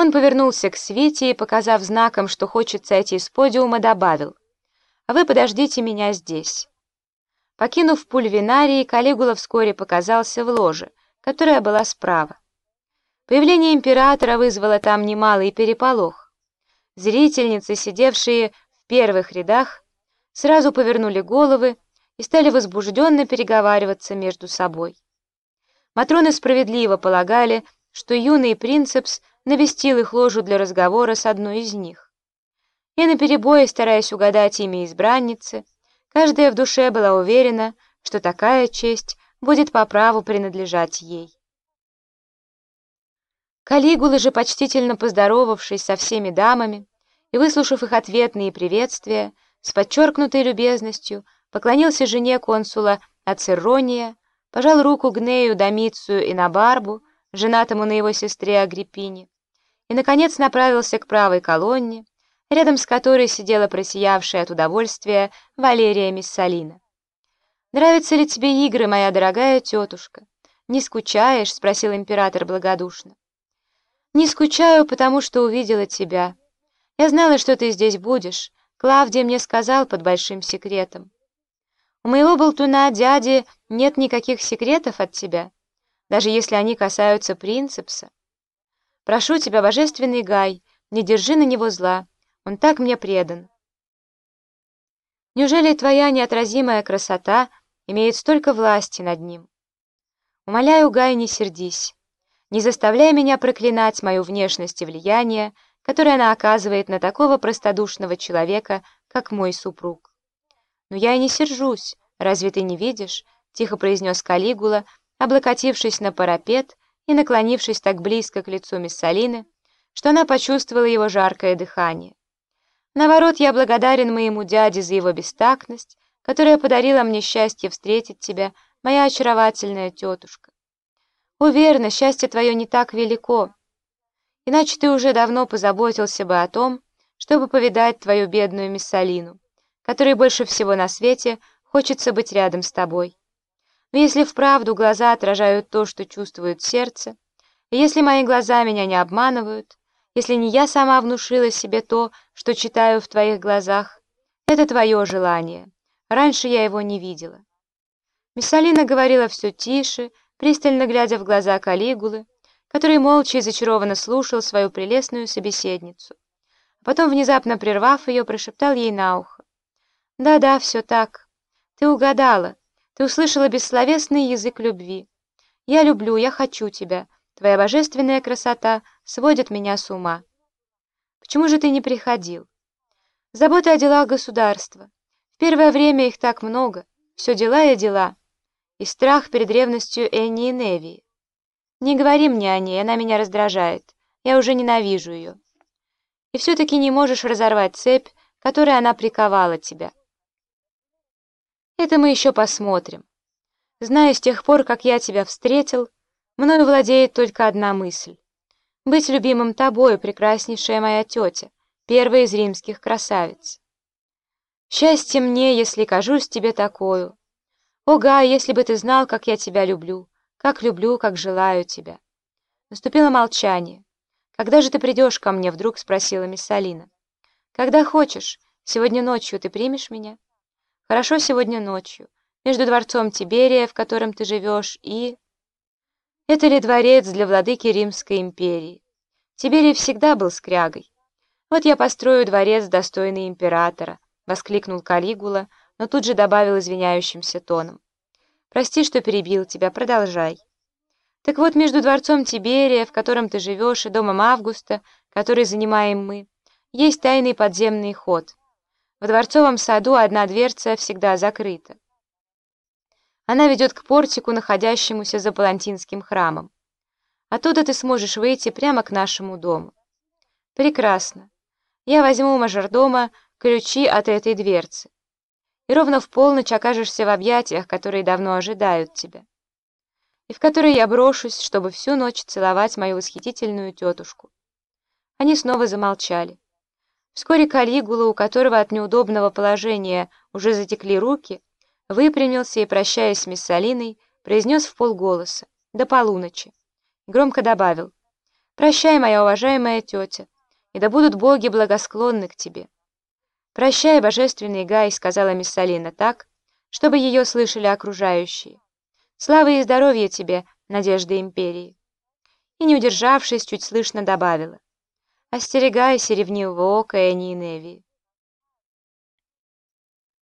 Он повернулся к Свете и, показав знаком, что хочет сойти с подиума, добавил, «А вы подождите меня здесь». Покинув пульвинарий, Калигула вскоре показался в ложе, которая была справа. Появление императора вызвало там немалый переполох. Зрительницы, сидевшие в первых рядах, сразу повернули головы и стали возбужденно переговариваться между собой. Матроны справедливо полагали, что юный принцепс навестил их ложу для разговора с одной из них. И наперебой, стараясь угадать имя избранницы, каждая в душе была уверена, что такая честь будет по праву принадлежать ей. Калигула же, почтительно поздоровавшись со всеми дамами и выслушав их ответные приветствия, с подчеркнутой любезностью поклонился жене консула Ацеррония, пожал руку Гнею, Домицию и Набарбу, женатому на его сестре Агриппине, и, наконец, направился к правой колонне, рядом с которой сидела просиявшая от удовольствия Валерия Миссалина. «Нравятся ли тебе игры, моя дорогая тетушка? Не скучаешь?» — спросил император благодушно. «Не скучаю, потому что увидела тебя. Я знала, что ты здесь будешь. Клавдия мне сказал под большим секретом. У моего болтуна дяди нет никаких секретов от тебя» даже если они касаются принципса. Прошу тебя, божественный Гай, не держи на него зла, он так мне предан. Неужели твоя неотразимая красота имеет столько власти над ним? Умоляю, Гай, не сердись. Не заставляй меня проклинать мою внешность и влияние, которое она оказывает на такого простодушного человека, как мой супруг. Но я и не сержусь, разве ты не видишь? Тихо произнес Калигула, облокотившись на парапет и наклонившись так близко к лицу Миссалины, что она почувствовала его жаркое дыхание. Наоборот, я благодарен моему дяде за его бестактность, которая подарила мне счастье встретить тебя, моя очаровательная тетушка. Уверена, счастье твое не так велико, иначе ты уже давно позаботился бы о том, чтобы повидать твою бедную Миссалину, которой больше всего на свете хочется быть рядом с тобой. Если вправду глаза отражают то, что чувствует сердце, если мои глаза меня не обманывают, если не я сама внушила себе то, что читаю в твоих глазах, это твое желание. Раньше я его не видела. Миссалина говорила все тише, пристально глядя в глаза Калигулы, который молча и зачарованно слушал свою прелестную собеседницу. А потом, внезапно прервав ее, прошептал ей на ухо. «Да-да, все так. Ты угадала. Ты услышала бессловесный язык любви. Я люблю, я хочу тебя. Твоя божественная красота сводит меня с ума. Почему же ты не приходил? Забота о делах государства. В первое время их так много. Все дела и дела. И страх перед ревностью Энни и Невии. Не говори мне о ней, она меня раздражает. Я уже ненавижу ее. И все-таки не можешь разорвать цепь, которой она приковала тебя. Это мы еще посмотрим. Знаю, с тех пор, как я тебя встретил, мною владеет только одна мысль. Быть любимым тобою, прекраснейшая моя тетя, первая из римских красавиц. Счастье мне, если кажусь тебе такою. О, Гай, если бы ты знал, как я тебя люблю, как люблю, как желаю тебя. Наступило молчание. «Когда же ты придешь ко мне?» — вдруг спросила мисс Алина. «Когда хочешь. Сегодня ночью ты примешь меня?» Хорошо сегодня ночью, между дворцом Тиберия, в котором ты живешь, и... Это ли дворец для владыки Римской империи? Тиберий всегда был скрягой. Вот я построю дворец, достойный императора, — воскликнул Калигула, но тут же добавил извиняющимся тоном. Прости, что перебил тебя, продолжай. Так вот, между дворцом Тиберия, в котором ты живешь, и домом Августа, который занимаем мы, есть тайный подземный ход — в дворцовом саду одна дверца всегда закрыта. Она ведет к портику, находящемуся за Палантинским храмом. Оттуда ты сможешь выйти прямо к нашему дому. Прекрасно. Я возьму у мажордома ключи от этой дверцы. И ровно в полночь окажешься в объятиях, которые давно ожидают тебя. И в которые я брошусь, чтобы всю ночь целовать мою восхитительную тетушку. Они снова замолчали. Вскоре Калигула, у которого от неудобного положения уже затекли руки, выпрямился и, прощаясь с мисс Алиной, произнес в полголоса «До полуночи». Громко добавил Прощай, моя уважаемая тетя, и да будут боги благосклонны к тебе. «Прощай, божественный Гай», — сказала мисс Салина так, чтобы ее слышали окружающие. «Славы и здоровья тебе, надежда империи!» И, не удержавшись, чуть слышно добавила. «Остерегайся ревнивого ока Эни и Неви».